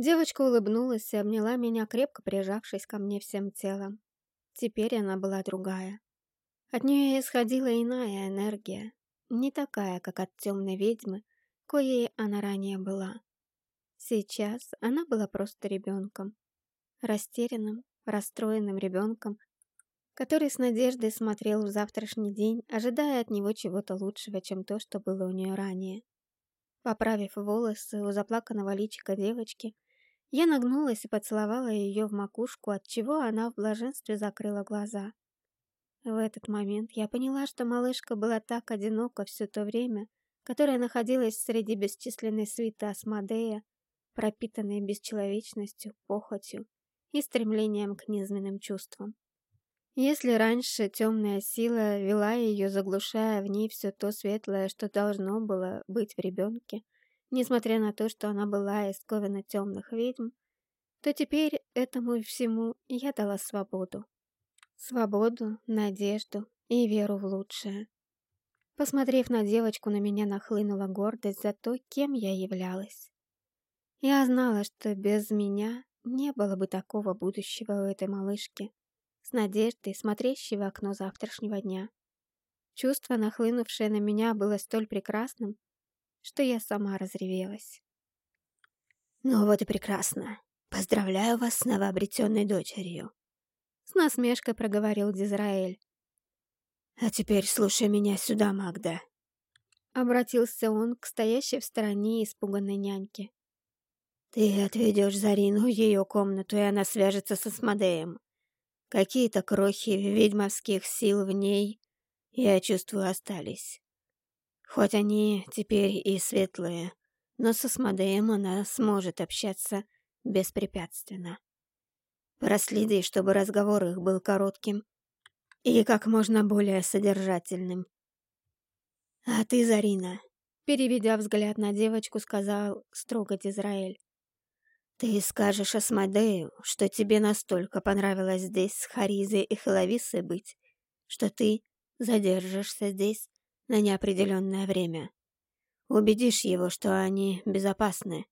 Девочка улыбнулась и обняла меня, крепко прижавшись ко мне всем телом. Теперь она была другая. От нее исходила иная энергия, не такая, как от темной ведьмы, коей она ранее была. Сейчас она была просто ребенком. Растерянным, расстроенным ребенком, который с надеждой смотрел в завтрашний день, ожидая от него чего-то лучшего, чем то, что было у нее ранее. Поправив волосы у заплаканного личика девочки, я нагнулась и поцеловала ее в макушку, от чего она в блаженстве закрыла глаза. В этот момент я поняла, что малышка была так одинока все то время, которое находилась среди бесчисленной свиты Асмодея, пропитанной бесчеловечностью, похотью и стремлением к низменным чувствам. Если раньше темная сила вела ее, заглушая в ней все то светлое, что должно было быть в ребенке, Несмотря на то, что она была из ковена темных ведьм, то теперь этому всему я дала свободу. Свободу, надежду и веру в лучшее. Посмотрев на девочку, на меня нахлынула гордость за то, кем я являлась. Я знала, что без меня не было бы такого будущего у этой малышки, с надеждой, смотрящей в окно завтрашнего дня. Чувство, нахлынувшее на меня, было столь прекрасным, что я сама разревелась. «Ну вот и прекрасно. Поздравляю вас с новообретенной дочерью», — с насмешкой проговорил Дизраэль. «А теперь слушай меня сюда, Магда». Обратился он к стоящей в стороне испуганной няньке. «Ты отведешь Зарину в ее комнату, и она свяжется со Смодеем. Какие-то крохи ведьмовских сил в ней, я чувствую, остались. Хоть они теперь и светлые, но со Смодеем она сможет общаться беспрепятственно. Проследи, чтобы разговор их был коротким и как можно более содержательным. А ты, Зарина, переведя взгляд на девочку, сказал строго Дизраэль. Ты скажешь Асмодею, что тебе настолько понравилось здесь с Харизой и Хеловисой быть, что ты задержишься здесь на неопределенное время. Убедишь его, что они безопасны,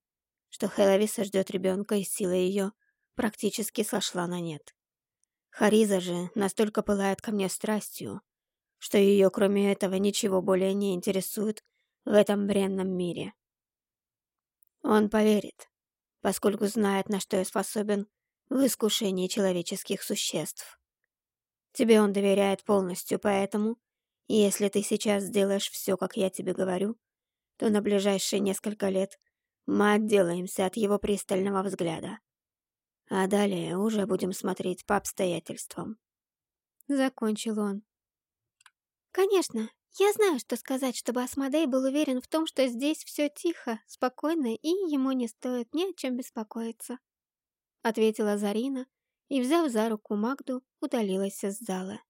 что Хеловиса ждет ребенка, и сила ее практически сошла на нет. Хариза же настолько пылает ко мне страстью, что ее, кроме этого, ничего более не интересует в этом бренном мире. Он поверит, поскольку знает, на что я способен в искушении человеческих существ. Тебе он доверяет полностью, поэтому если ты сейчас сделаешь все, как я тебе говорю, то на ближайшие несколько лет мы отделаемся от его пристального взгляда. А далее уже будем смотреть по обстоятельствам. Закончил он. Конечно, я знаю, что сказать, чтобы Асмодей был уверен в том, что здесь все тихо, спокойно, и ему не стоит ни о чем беспокоиться. Ответила Зарина и, взяв за руку Магду, удалилась из зала.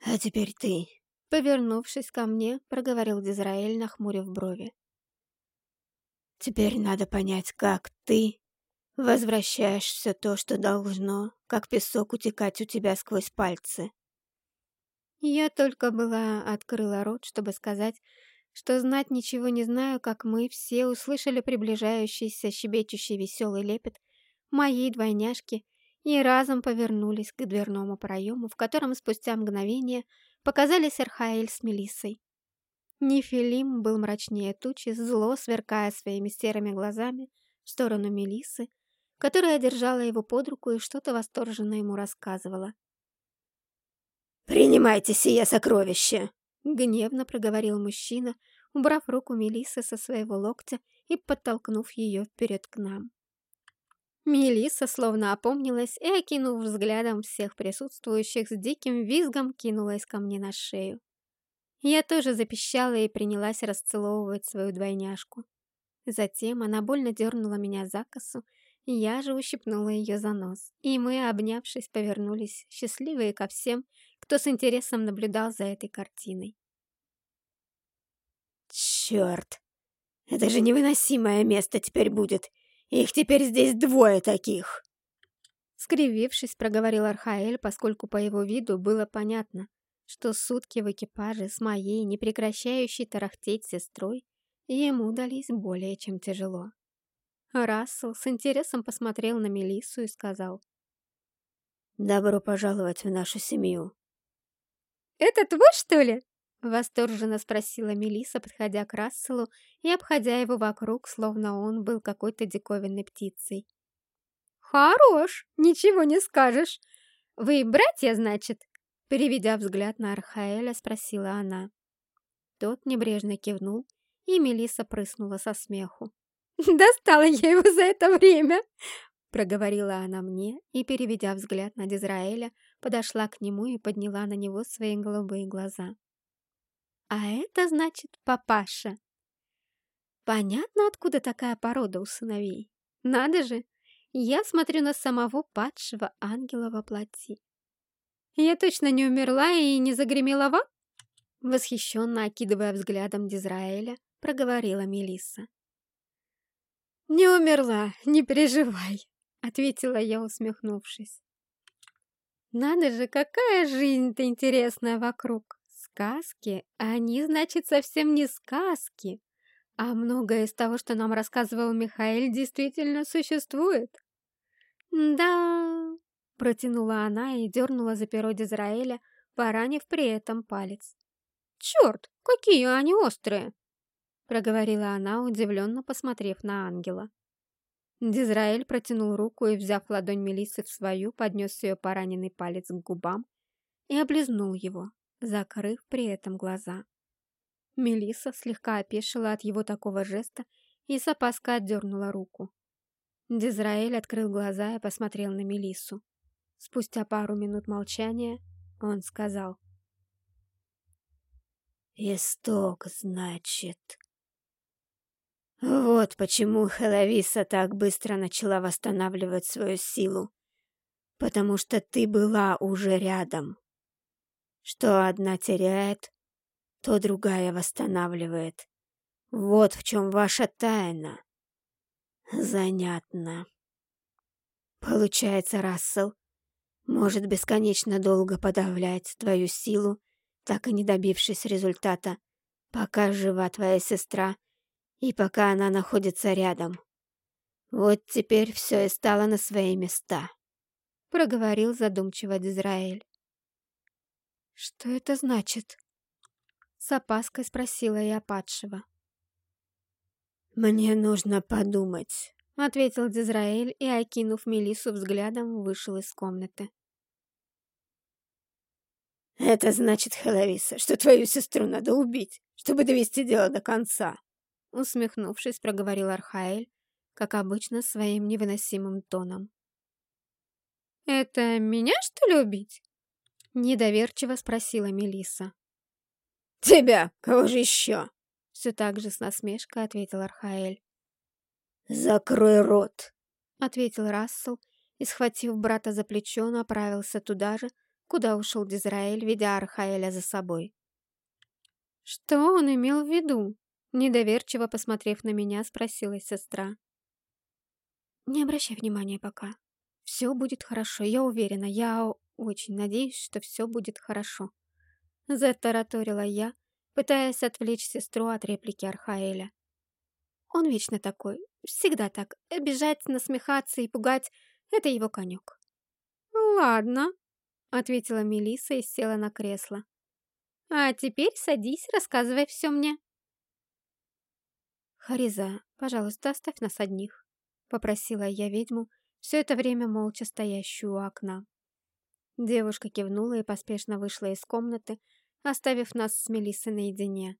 «А теперь ты», — повернувшись ко мне, проговорил Дизраэль, нахмурив брови. «Теперь надо понять, как ты возвращаешь все то, что должно, как песок утекать у тебя сквозь пальцы». Я только была открыла рот, чтобы сказать, что знать ничего не знаю, как мы все услышали приближающийся щебечущий веселый лепет моей двойняшки и разом повернулись к дверному проему, в котором спустя мгновение показались Эрхаэль с Мелиссой. Нефилим был мрачнее тучи, зло сверкая своими серыми глазами в сторону Мелисы, которая держала его под руку и что-то восторженно ему рассказывала. «Принимайте сие сокровище!» — гневно проговорил мужчина, убрав руку Мелисы со своего локтя и подтолкнув ее вперед к нам. Мелисса словно опомнилась и, окинув взглядом всех присутствующих, с диким визгом кинулась ко мне на шею. Я тоже запищала и принялась расцеловывать свою двойняшку. Затем она больно дернула меня за косу, я же ущипнула ее за нос, и мы, обнявшись, повернулись, счастливые ко всем, кто с интересом наблюдал за этой картиной. «Черт! Это же невыносимое место теперь будет! Их теперь здесь двое таких!» Скривившись, проговорил Архаэль, поскольку по его виду было понятно, что сутки в экипаже с моей непрекращающей тарахтеть сестрой ему дались более чем тяжело. Рассел с интересом посмотрел на Мелиссу и сказал. «Добро пожаловать в нашу семью». «Это твой, что ли?» Восторженно спросила Мелиса, подходя к Расселу и обходя его вокруг, словно он был какой-то диковинной птицей. «Хорош, ничего не скажешь. Вы братья, значит?» Переведя взгляд на Архаэля, спросила она. Тот небрежно кивнул, и Мелиса прыснула со смеху. «Достала я его за это время!» Проговорила она мне и, переведя взгляд на Дизраэля, подошла к нему и подняла на него свои голубые глаза. А это значит папаша. Понятно, откуда такая порода у сыновей. Надо же, я смотрю на самого падшего ангела во плоти. Я точно не умерла и не загремела вам? Восхищенно окидывая взглядом Дизраэля, проговорила Мелисса. «Не умерла, не переживай», — ответила я, усмехнувшись. «Надо же, какая жизнь-то интересная вокруг!» Сказки, они, значит, совсем не сказки. А многое из того, что нам рассказывал Михаил, действительно существует. «Да...» — протянула она и дернула за перо Дизраэля, поранив при этом палец. «Черт, какие они острые!» — проговорила она, удивленно посмотрев на ангела. Дизраэль протянул руку и, взяв ладонь Мелиссы в свою, поднес ее пораненный палец к губам и облизнул его закрыв при этом глаза. Мелисса слегка опешила от его такого жеста и с опаской отдернула руку. Дизраэль открыл глаза и посмотрел на Мелиссу. Спустя пару минут молчания он сказал. «Исток, значит...» Вот почему Хеловиса так быстро начала восстанавливать свою силу. Потому что ты была уже рядом. Что одна теряет, то другая восстанавливает. Вот в чем ваша тайна. Занятно. Получается, Рассел может бесконечно долго подавлять твою силу, так и не добившись результата, пока жива твоя сестра и пока она находится рядом. Вот теперь все и стало на свои места, — проговорил задумчиво Дизраэль. «Что это значит?» С опаской спросила я падшего. «Мне нужно подумать», — ответил Дизраэль и, окинув Мелису взглядом, вышел из комнаты. «Это значит, Хеловиса, что твою сестру надо убить, чтобы довести дело до конца», — усмехнувшись, проговорил Архаэль, как обычно, своим невыносимым тоном. «Это меня, что ли, убить?» Недоверчиво спросила Мелиса. «Тебя! Кого же еще?» Все так же с насмешкой ответил Архаэль. «Закрой рот!» Ответил Рассел и, схватив брата за плечо, направился туда же, куда ушел Дизраэль, ведя Архаэля за собой. «Что он имел в виду?» Недоверчиво посмотрев на меня, спросила сестра. «Не обращай внимания пока. Все будет хорошо, я уверена, я очень надеюсь, что все будет хорошо. Затараторила я, пытаясь отвлечь сестру от реплики Архаэля. Он вечно такой, всегда так. Обижать, насмехаться и пугать — это его конек. «Ладно», — ответила Мелиса и села на кресло. «А теперь садись, рассказывай все мне». «Хариза, пожалуйста, оставь нас одних», — попросила я ведьму, все это время молча стоящую у окна. Девушка кивнула и поспешно вышла из комнаты, оставив нас с Мелиссой наедине.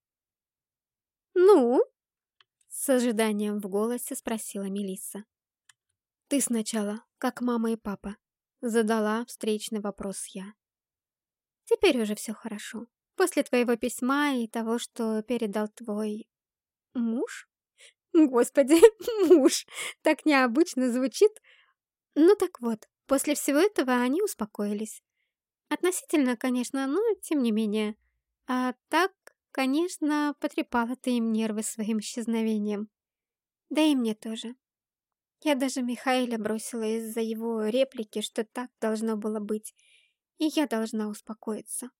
«Ну?» — с ожиданием в голосе спросила Мелисса. «Ты сначала, как мама и папа», — задала встречный вопрос я. «Теперь уже все хорошо. После твоего письма и того, что передал твой... муж?» «Господи, муж! Так необычно звучит!» «Ну так вот, После всего этого они успокоились. Относительно, конечно, но тем не менее. А так, конечно, потрепала ты им нервы своим исчезновением. Да и мне тоже. Я даже Михаила бросила из-за его реплики, что так должно было быть, и я должна успокоиться.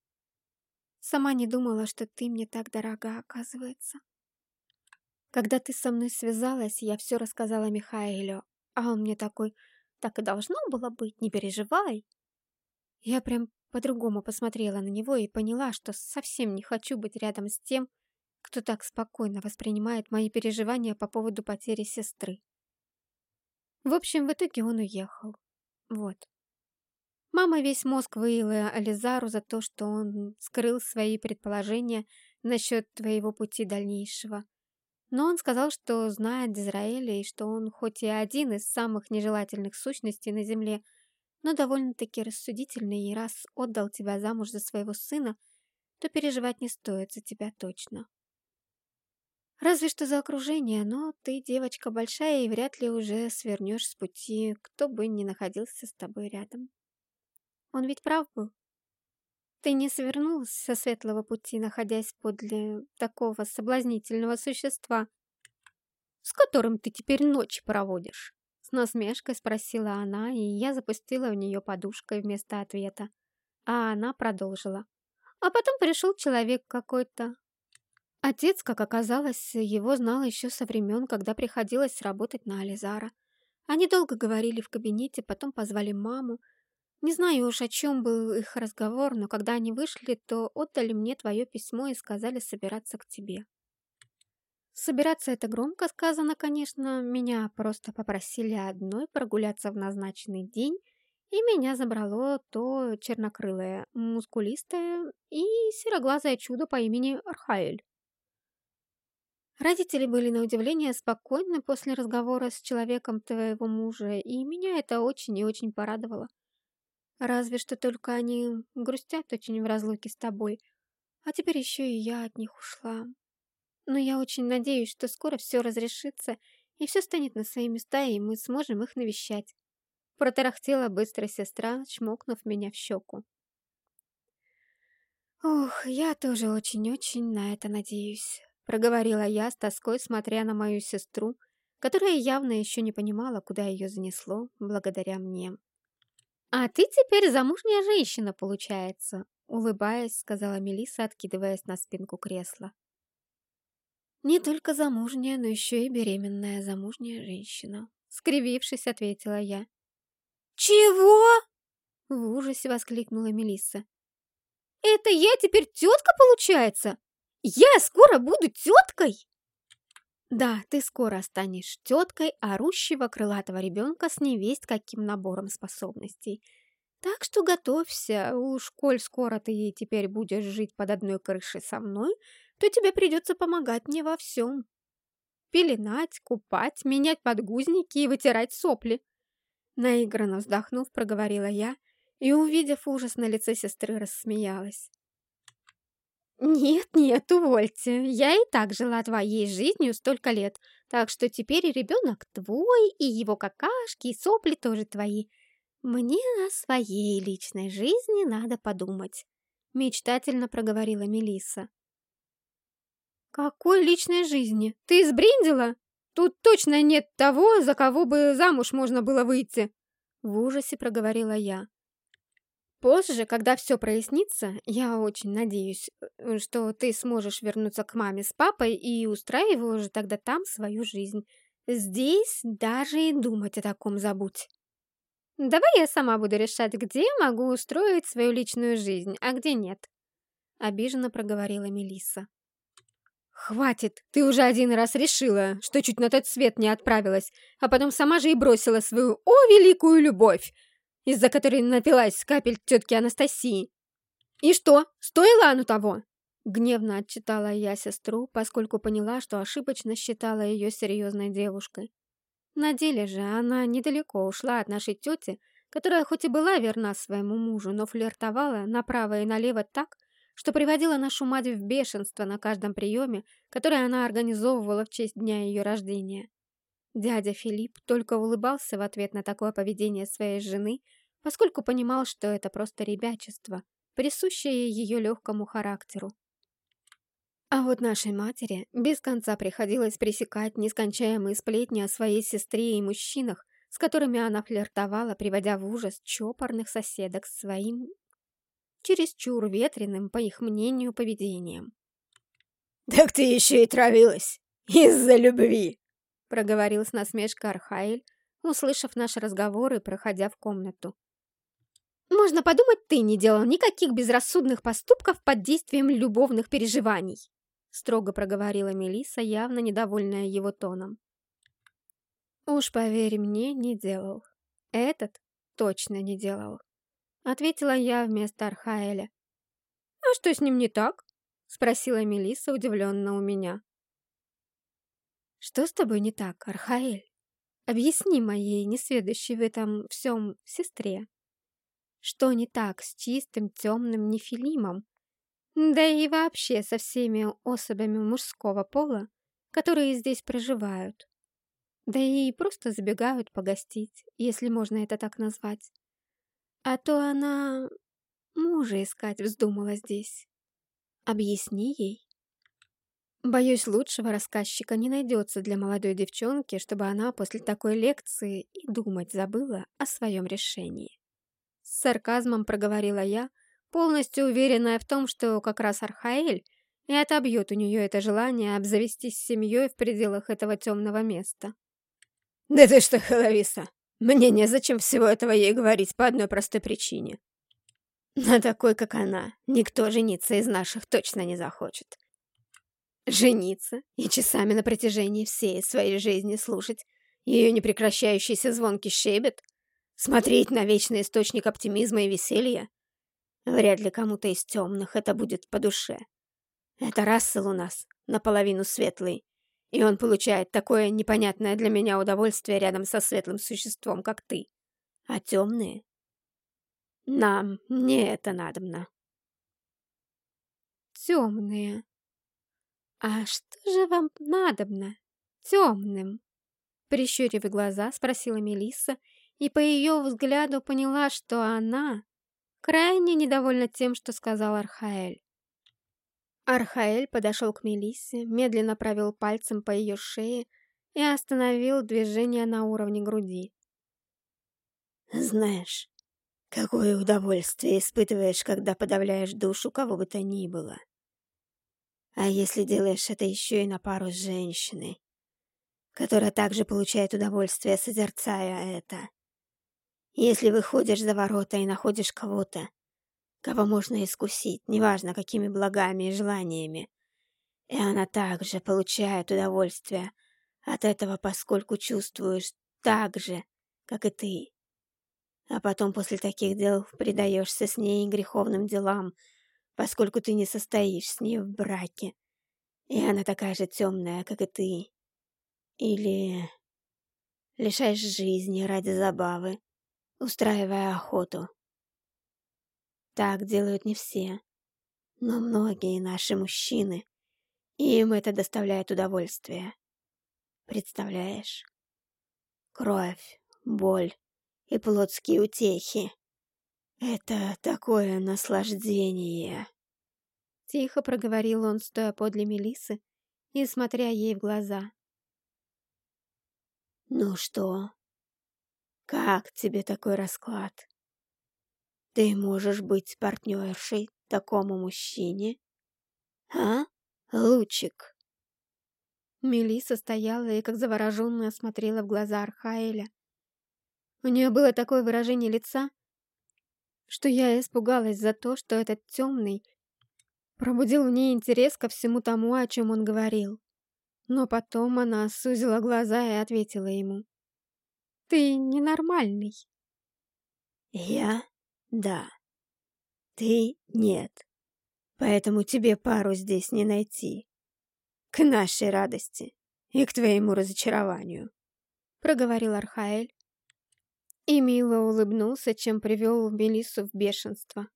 Сама не думала, что ты мне так дорога, оказывается. Когда ты со мной связалась, я все рассказала Михаилу, а он мне такой, так и должно было быть, не переживай. Я прям по-другому посмотрела на него и поняла, что совсем не хочу быть рядом с тем, кто так спокойно воспринимает мои переживания по поводу потери сестры. В общем, в итоге он уехал. Вот. Мама весь мозг выила Ализару за то, что он скрыл свои предположения насчет твоего пути дальнейшего. Но он сказал, что знает Дизраэля и что он хоть и один из самых нежелательных сущностей на Земле, но довольно-таки рассудительный и раз отдал тебя замуж за своего сына, то переживать не стоит за тебя точно. Разве что за окружение, но ты девочка большая и вряд ли уже свернешь с пути, кто бы ни находился с тобой рядом. Он ведь прав был. Ты не свернулась со светлого пути, находясь подле такого соблазнительного существа, с которым ты теперь ночь проводишь. С насмешкой спросила она, и я запустила в нее подушкой вместо ответа. А она продолжила. А потом пришел человек какой-то. Отец, как оказалось, его знал еще со времен, когда приходилось работать на Ализара. Они долго говорили в кабинете, потом позвали маму, не знаю уж, о чем был их разговор, но когда они вышли, то отдали мне твое письмо и сказали собираться к тебе. Собираться это громко сказано, конечно. Меня просто попросили одной прогуляться в назначенный день, и меня забрало то чернокрылое, мускулистое и сероглазое чудо по имени Архаэль. Родители были на удивление спокойны после разговора с человеком твоего мужа, и меня это очень и очень порадовало. Разве что только они грустят очень в разлуке с тобой. А теперь еще и я от них ушла. Но я очень надеюсь, что скоро все разрешится, и все станет на свои места, и мы сможем их навещать. Протарахтела быстро сестра, чмокнув меня в щеку. «Ох, я тоже очень-очень на это надеюсь», — проговорила я с тоской, смотря на мою сестру, которая явно еще не понимала, куда ее занесло благодаря мне. «А ты теперь замужняя женщина, получается», — улыбаясь, сказала Мелиса, откидываясь на спинку кресла. «Не только замужняя, но еще и беременная замужняя женщина», — скривившись, ответила я. «Чего?» — в ужасе воскликнула Мелисса. «Это я теперь тетка, получается? Я скоро буду теткой?» Да, ты скоро станешь теткой орущего крылатого ребенка с невесть каким набором способностей. Так что готовься, уж коль скоро ты теперь будешь жить под одной крышей со мной, то тебе придется помогать мне во всем. Пеленать, купать, менять подгузники и вытирать сопли. Наигранно вздохнув, проговорила я и, увидев ужас на лице сестры, рассмеялась. «Нет-нет, увольте. Я и так жила твоей жизнью столько лет, так что теперь ребенок твой, и его какашки, и сопли тоже твои. Мне о своей личной жизни надо подумать», — мечтательно проговорила Мелисса. «Какой личной жизни? Ты избриндила? Тут точно нет того, за кого бы замуж можно было выйти!» В ужасе проговорила я. Позже, когда все прояснится, я очень надеюсь, э, что ты сможешь вернуться к маме с папой и устраивай уже тогда там свою жизнь. Здесь даже и думать о таком забудь. Давай я сама буду решать, где могу устроить свою личную жизнь, а где нет. Обиженно проговорила Мелисса. «Хватит! Ты уже один раз решила, что чуть на тот свет не отправилась, а потом сама же и бросила свою «О, великую любовь!» Из-за которой напилась капель тетки Анастасии. «И что, стоило оно того?» Гневно отчитала я сестру, поскольку поняла, что ошибочно считала ее серьезной девушкой. На деле же она недалеко ушла от нашей тети, которая хоть и была верна своему мужу, но флиртовала направо и налево так, что приводила нашу мать в бешенство на каждом приеме, который она организовывала в честь дня ее рождения. Дядя Филипп только улыбался в ответ на такое поведение своей жены, поскольку понимал, что это просто ребячество, присущее ее легкому характеру. А вот нашей матери без конца приходилось пресекать нескончаемые сплетни о своей сестре и мужчинах, с которыми она флиртовала, приводя в ужас чопорных соседок своим чересчур ветреным, по их мнению, поведением. «Так ты еще и травилась! «Из-за любви!» — проговорил с насмешкой Архаэль, услышав наш разговор и проходя в комнату. «Можно подумать, ты не делал никаких безрассудных поступков под действием любовных переживаний!» строго проговорила Мелиса, явно недовольная его тоном. «Уж поверь мне, не делал. Этот точно не делал», — ответила я вместо Архаэля. «А что с ним не так?» — спросила Мелиса удивленно у меня. «Что с тобой не так, Архаэль? Объясни моей несведущей в этом всем сестре. Что не так с чистым темным нефилимом, да и вообще со всеми особями мужского пола, которые здесь проживают?» Да и просто забегают погостить, если можно это так назвать. А то она мужа искать вздумала здесь. Объясни ей. Боюсь, лучшего рассказчика не найдется для молодой девчонки, чтобы она после такой лекции и думать забыла о своем решении. С сарказмом проговорила я, полностью уверенная в том, что как раз Архаэль и отобьет у нее это желание обзавестись семьей в пределах этого темного места. «Да ты что, Хеловиса, мне незачем всего этого ей говорить по одной простой причине. На такой, как она, никто жениться из наших точно не захочет. Жениться и часами на протяжении всей своей жизни слушать ее непрекращающийся звонкий щебет, смотреть на вечный источник оптимизма и веселья, вряд ли кому-то из темных это будет по душе. Это Рассел у нас, наполовину светлый, и он получает такое непонятное для меня удовольствие рядом со светлым существом, как ты. А темные? Нам не это надобно. Темные. А что же вам надобно? Темным? Прищурив глаза, спросила Мелисса, и по ее взгляду поняла, что она крайне недовольна тем, что сказал Архаэль. Архаэль подошел к Мелиссе, медленно провел пальцем по ее шее и остановил движение на уровне груди. «Знаешь, какое удовольствие испытываешь, когда подавляешь душу кого бы то ни было. А если делаешь это еще и на пару с женщиной, которая также получает удовольствие, созерцая это. Если выходишь за ворота и находишь кого-то, кого можно искусить, неважно какими благами и желаниями. И она также получает удовольствие от этого, поскольку чувствуешь так же, как и ты. А потом после таких дел предаешься с ней греховным делам, поскольку ты не состоишь с ней в браке. И она такая же темная, как и ты. Или лишаешь жизни ради забавы, устраивая охоту. Так делают не все, но многие наши мужчины, и им это доставляет удовольствие. Представляешь? Кровь, боль и плотские утехи. Это такое наслаждение. Тихо проговорил он, стоя подле Мелисы и смотря ей в глаза. «Ну что? Как тебе такой расклад?» Ты можешь быть партнершей такому мужчине? А, Лучик?» Мелиса стояла и, как завороженная, смотрела в глаза Архаэля. У нее было такое выражение лица, что я испугалась за то, что этот темный пробудил в ней интерес ко всему тому, о чем он говорил. Но потом она сузила глаза и ответила ему. «Ты ненормальный». «Я да. Ты нет. Поэтому тебе пару здесь не найти. К нашей радости и к твоему разочарованию. Проговорил Архаэль. И мило улыбнулся, чем привел Мелиссу в бешенство.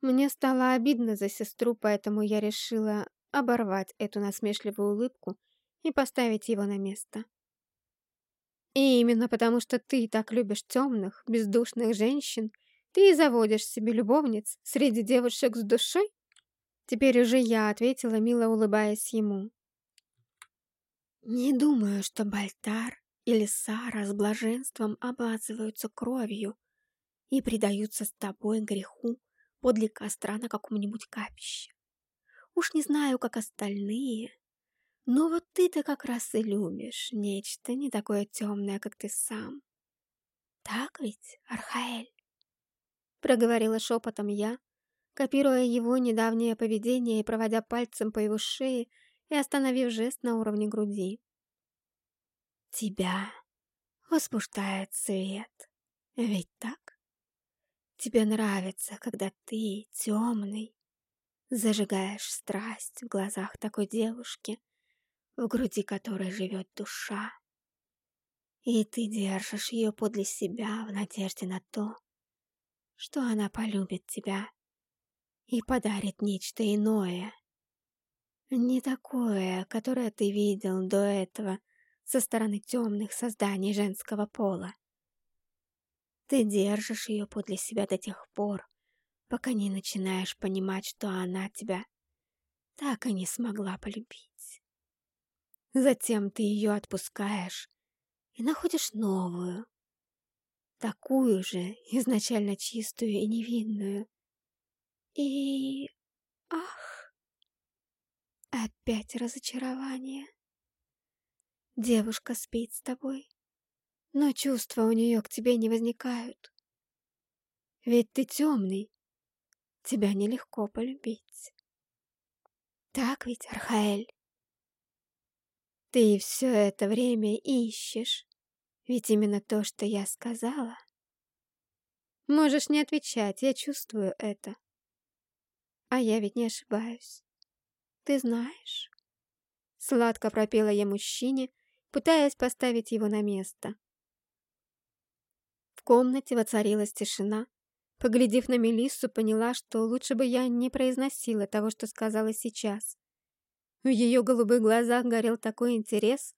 Мне стало обидно за сестру, поэтому я решила оборвать эту насмешливую улыбку и поставить его на место. И именно потому, что ты так любишь темных, бездушных женщин, ты заводишь себе любовниц среди девушек с душой? Теперь уже я ответила, мило улыбаясь ему. Не думаю, что Бальтар или Сара с блаженством обмазываются кровью и предаются с тобой греху подле костра на каком-нибудь капище. Уж не знаю, как остальные, Но вот ты-то как раз и любишь нечто не такое темное, как ты сам. Так ведь, Архаэль? Проговорила шепотом я, копируя его недавнее поведение и проводя пальцем по его шее и остановив жест на уровне груди. Тебя возбуждает свет, ведь так? Тебе нравится, когда ты, темный, зажигаешь страсть в глазах такой девушки, в груди которой живет душа. И ты держишь ее подле себя в надежде на то, что она полюбит тебя и подарит нечто иное. Не такое, которое ты видел до этого со стороны темных созданий женского пола. Ты держишь ее подле себя до тех пор, пока не начинаешь понимать, что она тебя так и не смогла полюбить. Затем ты ее отпускаешь и находишь новую, такую же, изначально чистую и невинную. И... ах! Опять разочарование. Девушка спит с тобой, но чувства у нее к тебе не возникают. Ведь ты темный, тебя нелегко полюбить. Так ведь, Архаэль? Ты все это время ищешь, ведь именно то, что я сказала. Можешь не отвечать, я чувствую это. А я ведь не ошибаюсь. Ты знаешь. Сладко пропела я мужчине, пытаясь поставить его на место. В комнате воцарилась тишина. Поглядев на Мелиссу, поняла, что лучше бы я не произносила того, что сказала сейчас. В ее голубых глазах горел такой интерес,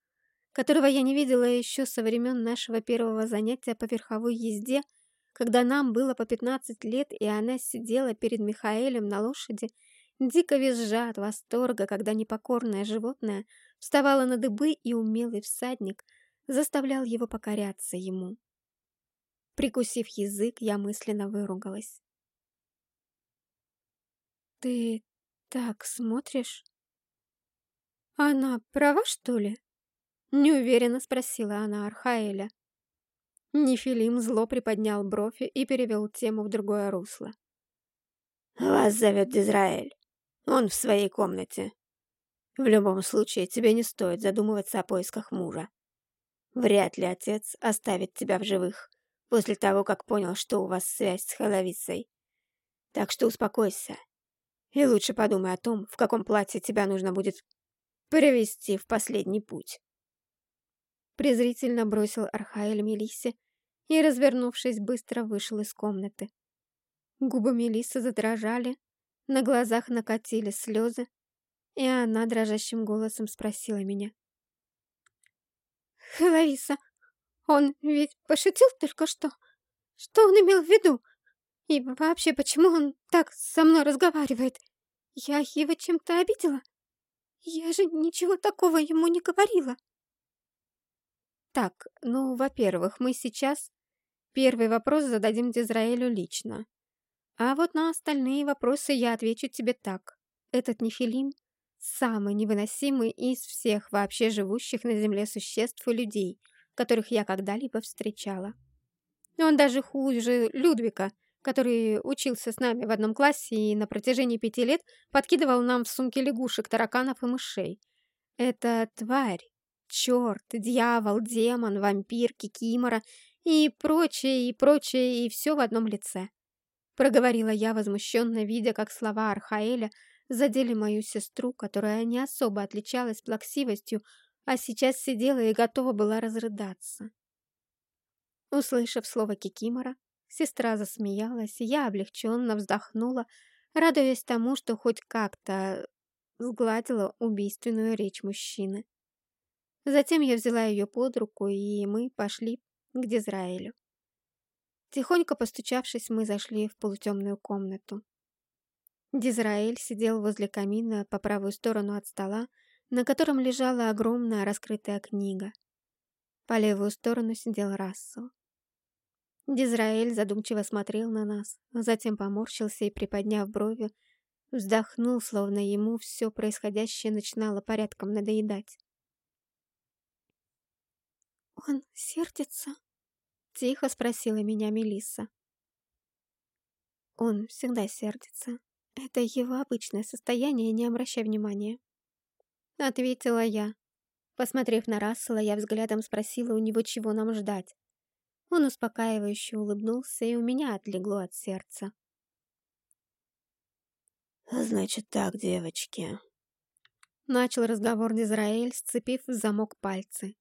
которого я не видела еще со времен нашего первого занятия по верховой езде, когда нам было по 15 лет, и она сидела перед Михаэлем на лошади, дико визжа от восторга, когда непокорное животное вставало на дыбы, и умелый всадник заставлял его покоряться ему. Прикусив язык, я мысленно выругалась. «Ты так смотришь?» «Она права, что ли?» Неуверенно спросила она Архаэля. Нефилим зло приподнял брови и перевел тему в другое русло. «Вас зовет Дизраэль. Он в своей комнате. В любом случае, тебе не стоит задумываться о поисках мужа. Вряд ли отец оставит тебя в живых после того, как понял, что у вас связь с Халавицей. Так что успокойся. И лучше подумай о том, в каком платье тебя нужно будет привести в последний путь. Презрительно бросил Архаэль Мелиссе и, развернувшись, быстро вышел из комнаты. Губы Мелиссы задрожали, на глазах накатили слезы, и она дрожащим голосом спросила меня. «Лариса, он ведь пошутил только что? Что он имел в виду? И вообще, почему он так со мной разговаривает? Я его чем-то обидела?» Я же ничего такого ему не говорила. Так, ну, во-первых, мы сейчас первый вопрос зададим Дизраэлю лично. А вот на остальные вопросы я отвечу тебе так. Этот нефилим – самый невыносимый из всех вообще живущих на земле существ и людей, которых я когда-либо встречала. Он даже хуже Людвика, который учился с нами в одном классе и на протяжении пяти лет подкидывал нам в сумки лягушек, тараканов и мышей. Это тварь, черт, дьявол, демон, вампир, кикимора и прочее, и прочее, и все в одном лице. Проговорила я, возмущенно видя, как слова Архаэля задели мою сестру, которая не особо отличалась плаксивостью, а сейчас сидела и готова была разрыдаться. Услышав слово Кикимора, Сестра засмеялась, я облегченно вздохнула, радуясь тому, что хоть как-то сгладила убийственную речь мужчины. Затем я взяла ее под руку, и мы пошли к Дизраэлю. Тихонько постучавшись, мы зашли в полутемную комнату. Дизраэль сидел возле камина по правую сторону от стола, на котором лежала огромная раскрытая книга. По левую сторону сидел Рассел. Дизраэль задумчиво смотрел на нас, затем поморщился и, приподняв брови, Вздохнул, словно ему все происходящее начинало порядком надоедать. «Он сердится?» — тихо спросила меня Мелисса. «Он всегда сердится. Это его обычное состояние, не обращай внимания». Ответила я. Посмотрев на Рассела, я взглядом спросила у него, чего нам ждать. Он успокаивающе улыбнулся, и у меня отлегло от сердца. «Значит так, девочки», — начал разговор Дизраэль, сцепив в замок пальцы.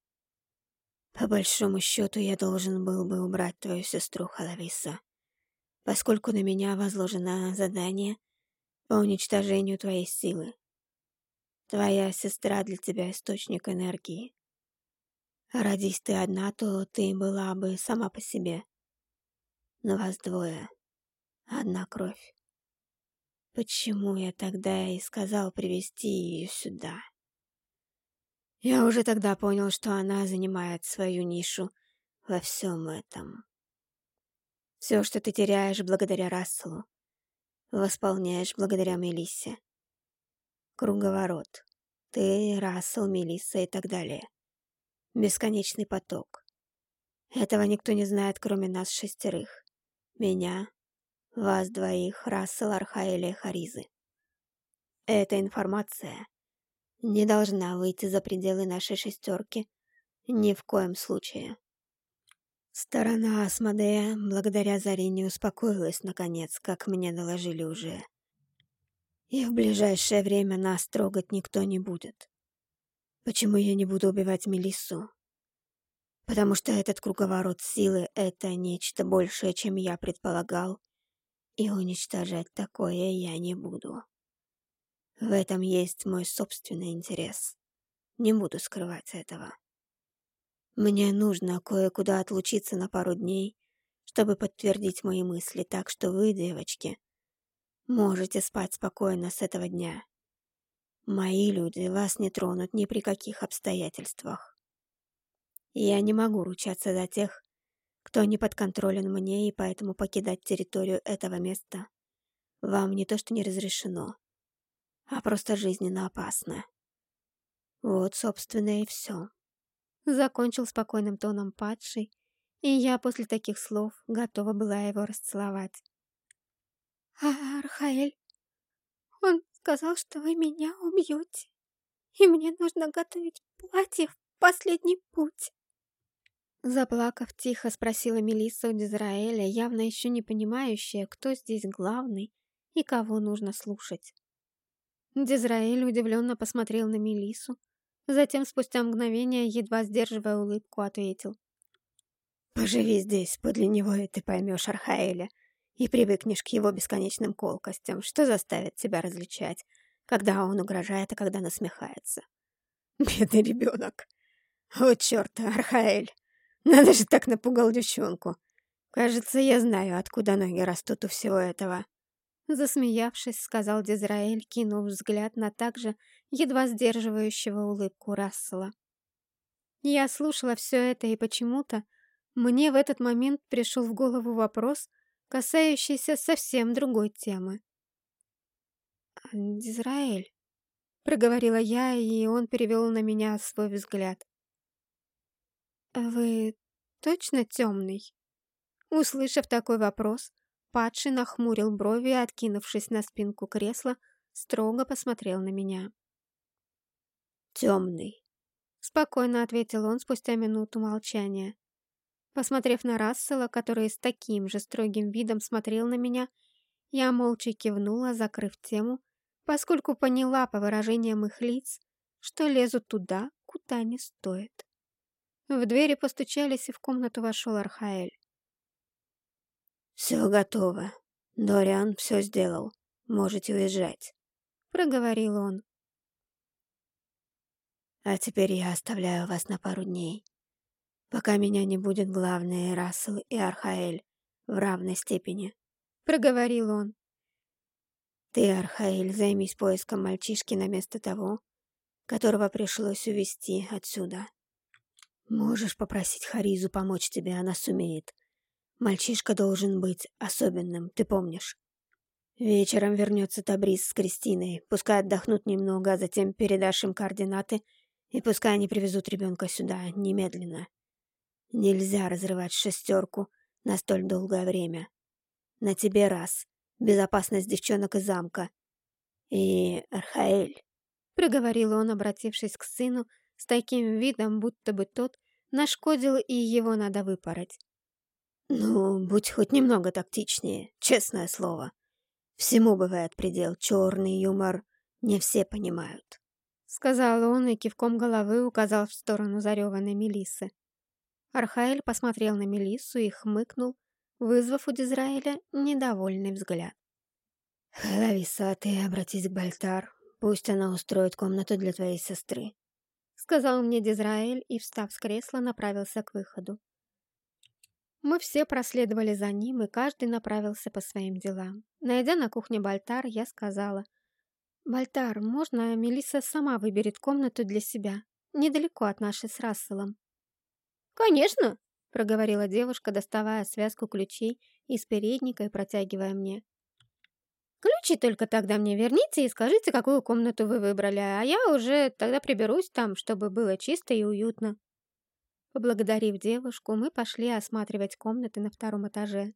«По большому счету, я должен был бы убрать твою сестру Халависа, поскольку на меня возложено задание по уничтожению твоей силы. Твоя сестра для тебя источник энергии. Родись ты одна, то ты была бы сама по себе. Но вас двое. Одна кровь. Почему я тогда и сказал привести ее сюда? Я уже тогда понял, что она занимает свою нишу во всем этом. Все, что ты теряешь благодаря Расселу, восполняешь благодаря Мелиссе. Круговорот. Ты, Рассел, Мелисса и так далее. Бесконечный поток. Этого никто не знает, кроме нас шестерых. Меня, вас двоих, Рассел, Архаэля и Харизы. Эта информация не должна выйти за пределы нашей шестерки ни в коем случае. Сторона Асмодея, благодаря Зарине, успокоилась, наконец, как мне доложили уже. И в ближайшее время нас трогать никто не будет. Почему я не буду убивать Мелиссу? Потому что этот круговорот силы — это нечто большее, чем я предполагал, и уничтожать такое я не буду. В этом есть мой собственный интерес. Не буду скрывать этого. Мне нужно кое-куда отлучиться на пару дней, чтобы подтвердить мои мысли, так что вы, девочки, Можете спать спокойно с этого дня. Мои люди вас не тронут ни при каких обстоятельствах. Я не могу ручаться за тех, кто не подконтролен мне, и поэтому покидать территорию этого места вам не то что не разрешено, а просто жизненно опасно. Вот, собственно, и все. Закончил спокойным тоном падший, и я после таких слов готова была его расцеловать. А Архаэль, сказал, что вы меня убьете, и мне нужно готовить платье в последний путь. Заплакав тихо, спросила Мелисса у Дизраэля, явно еще не понимающая, кто здесь главный и кого нужно слушать. Дизраэль удивленно посмотрел на Мелису, затем спустя мгновение, едва сдерживая улыбку, ответил. «Поживи здесь, подле него, и ты поймешь Архаэля и привыкнешь к его бесконечным колкостям, что заставит тебя различать, когда он угрожает, а когда насмехается. Бедный ребенок. Вот черт, Архаэль. Надо же так напугал девчонку. Кажется, я знаю, откуда ноги растут у всего этого. Засмеявшись, сказал Дизраэль, кинув взгляд на также едва сдерживающего улыбку Рассела. Я слушала все это, и почему-то мне в этот момент пришел в голову вопрос — касающийся совсем другой темы. «Дизраэль», — проговорила я, и он перевел на меня свой взгляд. «Вы точно темный?» Услышав такой вопрос, падший нахмурил брови и, откинувшись на спинку кресла, строго посмотрел на меня. «Темный», — спокойно ответил он спустя минуту молчания. Посмотрев на Рассела, который с таким же строгим видом смотрел на меня, я молча кивнула, закрыв тему, поскольку поняла по выражениям их лиц, что лезут туда, куда не стоит. В двери постучались, и в комнату вошел Архаэль. «Все готово. Дориан все сделал. Можете уезжать», — проговорил он. «А теперь я оставляю вас на пару дней пока меня не будет главные Рассел и Архаэль в равной степени», — проговорил он. «Ты, Архаэль, займись поиском мальчишки на место того, которого пришлось увезти отсюда. Можешь попросить Харизу помочь тебе, она сумеет. Мальчишка должен быть особенным, ты помнишь. Вечером вернется Табрис с Кристиной. Пускай отдохнут немного, а затем передашь им координаты, и пускай они привезут ребенка сюда немедленно. Нельзя разрывать шестерку на столь долгое время. На тебе раз. Безопасность девчонок из замка. И Архаэль. Проговорил он, обратившись к сыну, с таким видом, будто бы тот нашкодил и его надо выпороть. «Ну, будь хоть немного тактичнее, честное слово. Всему бывает предел, черный юмор не все понимают», — сказал он и кивком головы указал в сторону зареванной Мелисы. Архаэль посмотрел на Мелиссу и хмыкнул, вызвав у Дизраэля недовольный взгляд. «Лависа, ты обратись к Бальтар, пусть она устроит комнату для твоей сестры», — сказал мне Дизраэль и, встав с кресла, направился к выходу. Мы все проследовали за ним, и каждый направился по своим делам. Найдя на кухне Бальтар, я сказала, «Бальтар, можно Мелисса сама выберет комнату для себя, недалеко от нашей с Расселом?» «Конечно!» — проговорила девушка, доставая связку ключей из передника и протягивая мне. «Ключи только тогда мне верните и скажите, какую комнату вы выбрали, а я уже тогда приберусь там, чтобы было чисто и уютно». Поблагодарив девушку, мы пошли осматривать комнаты на втором этаже.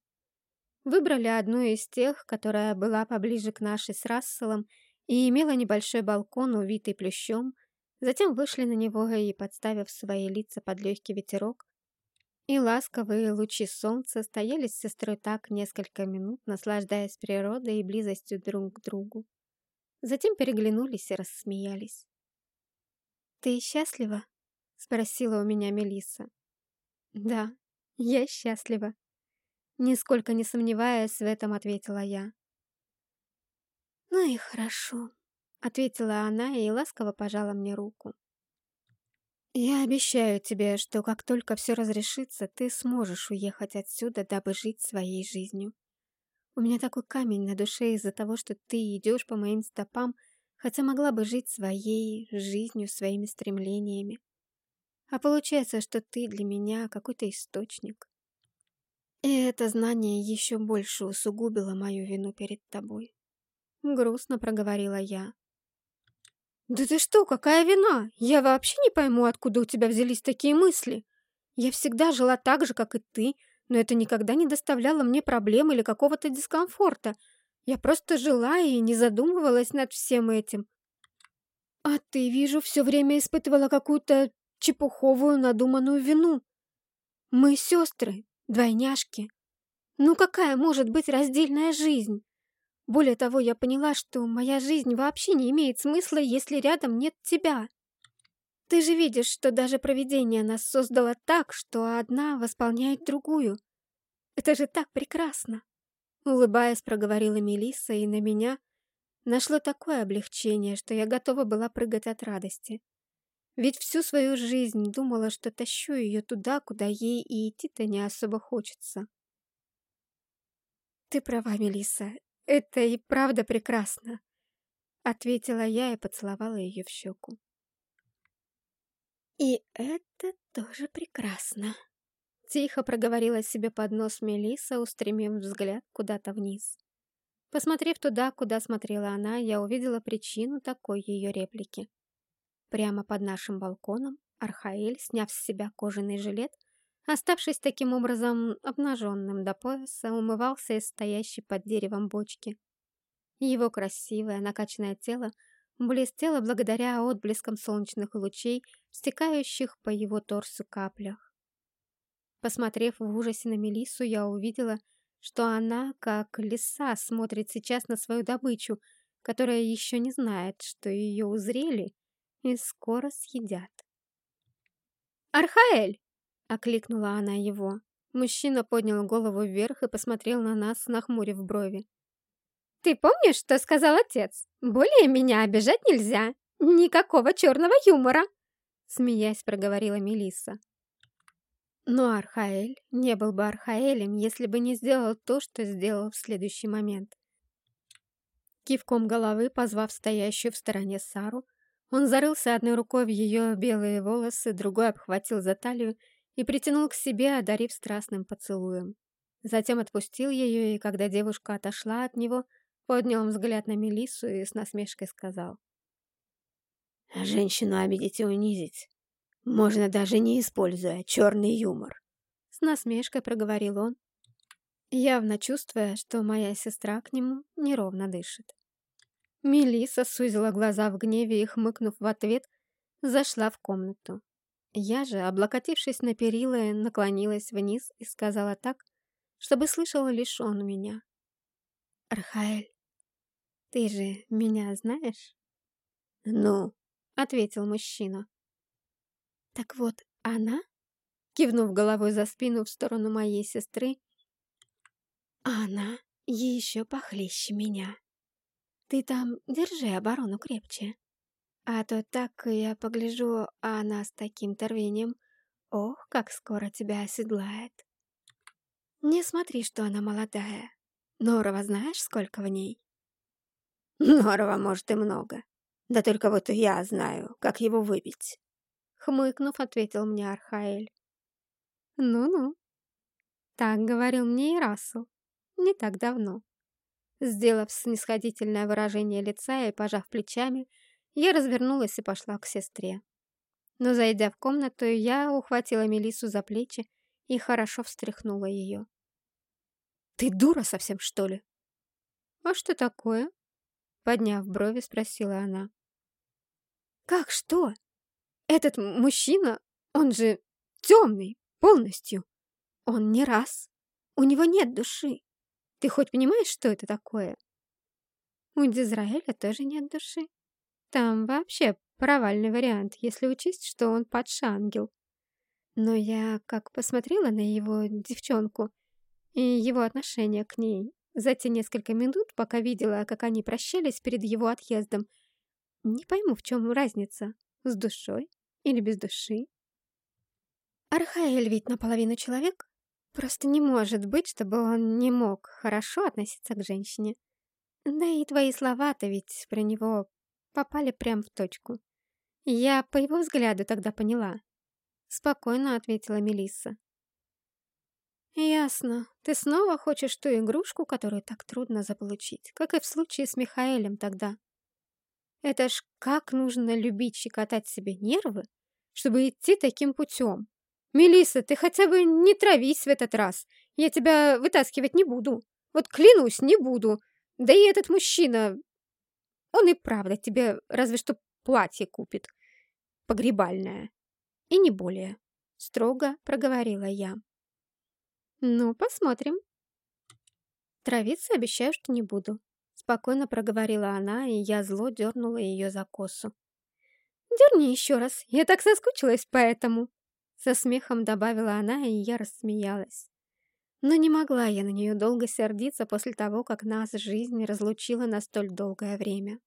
Выбрали одну из тех, которая была поближе к нашей с Расселом и имела небольшой балкон, увитый плющом, затем вышли на него и, подставив свои лица под легкий ветерок, и ласковые лучи солнца стояли с сестрой так несколько минут, наслаждаясь природой и близостью друг к другу. Затем переглянулись и рассмеялись. «Ты счастлива?» — спросила у меня Мелисса. «Да, я счастлива», — нисколько не сомневаясь в этом, ответила я. «Ну и хорошо», — ответила она и ласково пожала мне руку. «Я обещаю тебе, что как только все разрешится, ты сможешь уехать отсюда, дабы жить своей жизнью. У меня такой камень на душе из-за того, что ты идешь по моим стопам, хотя могла бы жить своей жизнью, своими стремлениями. А получается, что ты для меня какой-то источник. И это знание еще больше усугубило мою вину перед тобой. Грустно проговорила я. «Да ты что, какая вина? Я вообще не пойму, откуда у тебя взялись такие мысли. Я всегда жила так же, как и ты, но это никогда не доставляло мне проблем или какого-то дискомфорта. Я просто жила и не задумывалась над всем этим. А ты, вижу, все время испытывала какую-то чепуховую надуманную вину. Мы сестры, двойняшки. Ну какая может быть раздельная жизнь? Более того, я поняла, что моя жизнь вообще не имеет смысла, если рядом нет тебя. Ты же видишь, что даже провидение нас создало так, что одна восполняет другую. Это же так прекрасно. Улыбаясь, проговорила Мелисса, и на меня нашло такое облегчение, что я готова была прыгать от радости. Ведь всю свою жизнь думала, что тащу ее туда, куда ей и идти-то не особо хочется. «Ты права, Мелисса, это и правда прекрасно», — ответила я и поцеловала ее в щеку. «И это тоже прекрасно», — тихо проговорила себе под нос Мелисса, устремив взгляд куда-то вниз. Посмотрев туда, куда смотрела она, я увидела причину такой ее реплики. Прямо под нашим балконом Архаэль, сняв с себя кожаный жилет, оставшись таким образом обнаженным до пояса, умывался из стоящей под деревом бочки. Его красивое накачанное тело блестело благодаря отблескам солнечных лучей, стекающих по его торсу каплях. Посмотрев в ужасе на Мелиссу, я увидела, что она, как лиса, смотрит сейчас на свою добычу, которая еще не знает, что ее узрели и скоро съедят. «Архаэль!» — окликнула она его. Мужчина поднял голову вверх и посмотрел на нас, нахмурив брови. «Ты помнишь, что сказал отец? Более меня обижать нельзя. Никакого черного юмора!» Смеясь, проговорила Мелисса. Но Архаэль не был бы Архаэлем, если бы не сделал то, что сделал в следующий момент. Кивком головы, позвав стоящую в стороне Сару, он зарылся одной рукой в ее белые волосы, другой обхватил за талию и притянул к себе, одарив страстным поцелуем. Затем отпустил ее, и когда девушка отошла от него, Поднял взгляд на Мелиссу и с насмешкой сказал. «Женщину обидеть и унизить можно даже не используя черный юмор». С насмешкой проговорил он, явно чувствуя, что моя сестра к нему неровно дышит. Мелисса сузила глаза в гневе и, хмыкнув в ответ, зашла в комнату. Я же, облокотившись на перила, наклонилась вниз и сказала так, чтобы слышал лишь он меня. «Архаэль, ты же меня знаешь?» «Ну?» — ответил мужчина. «Так вот, она?» Кивнув головой за спину в сторону моей сестры, «Она еще похлеще меня. Ты там держи оборону крепче. А то так я погляжу, а она с таким-то ох, как скоро тебя оседлает. Не смотри, что она молодая. Норова знаешь, сколько в ней?» «Норова, может, и много. Да только вот я знаю, как его выбить». Хмыкнув, ответил мне Архаэль. «Ну-ну». Так говорил мне и Рассел. Не так давно. Сделав снисходительное выражение лица и пожав плечами, я развернулась и пошла к сестре. Но, зайдя в комнату, я ухватила Мелису за плечи и хорошо встряхнула ее. «Ты дура совсем, что ли?» «А что такое?» Подняв брови, спросила она. «Как что? Этот мужчина, он же темный, полностью. Он не раз. У него нет души. Ты хоть понимаешь, что это такое? У Дизраэля тоже нет души. Там вообще провальный вариант, если учесть, что он падший ангел. Но я как посмотрела на его девчонку и его отношение к ней за те несколько минут, пока видела, как они прощались перед его отъездом, не пойму, в чем разница, с душой или без души. Архаэль ведь наполовину человек, Просто не может быть, чтобы он не мог хорошо относиться к женщине. Да и твои слова-то ведь про него попали прямо в точку. Я по его взгляду тогда поняла. Спокойно ответила Мелисса. «Ясно. Ты снова хочешь ту игрушку, которую так трудно заполучить, как и в случае с Михаэлем тогда. Это ж как нужно любить щекотать себе нервы, чтобы идти таким путем. Мелисса, ты хотя бы не травись в этот раз. Я тебя вытаскивать не буду. Вот клянусь, не буду. Да и этот мужчина... Он и правда тебе разве что платье купит. Погребальное. И не более. Строго проговорила я. Ну, посмотрим. Травиться обещаю, что не буду. Спокойно проговорила она, и я зло дернула ее за косу. Дерни еще раз, я так соскучилась по этому. Со смехом добавила она, и я рассмеялась. Но не могла я на нее долго сердиться после того, как нас жизнь разлучила на столь долгое время.